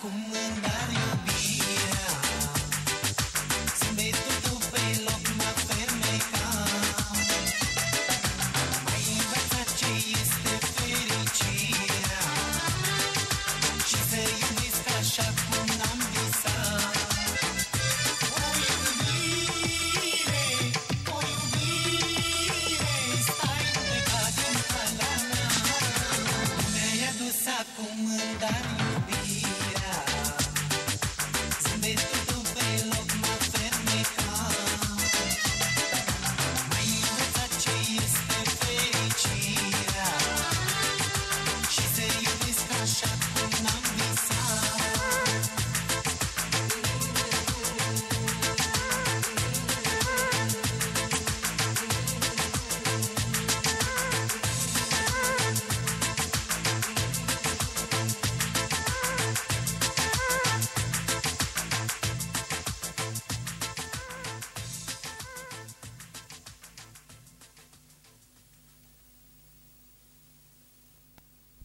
comunidad.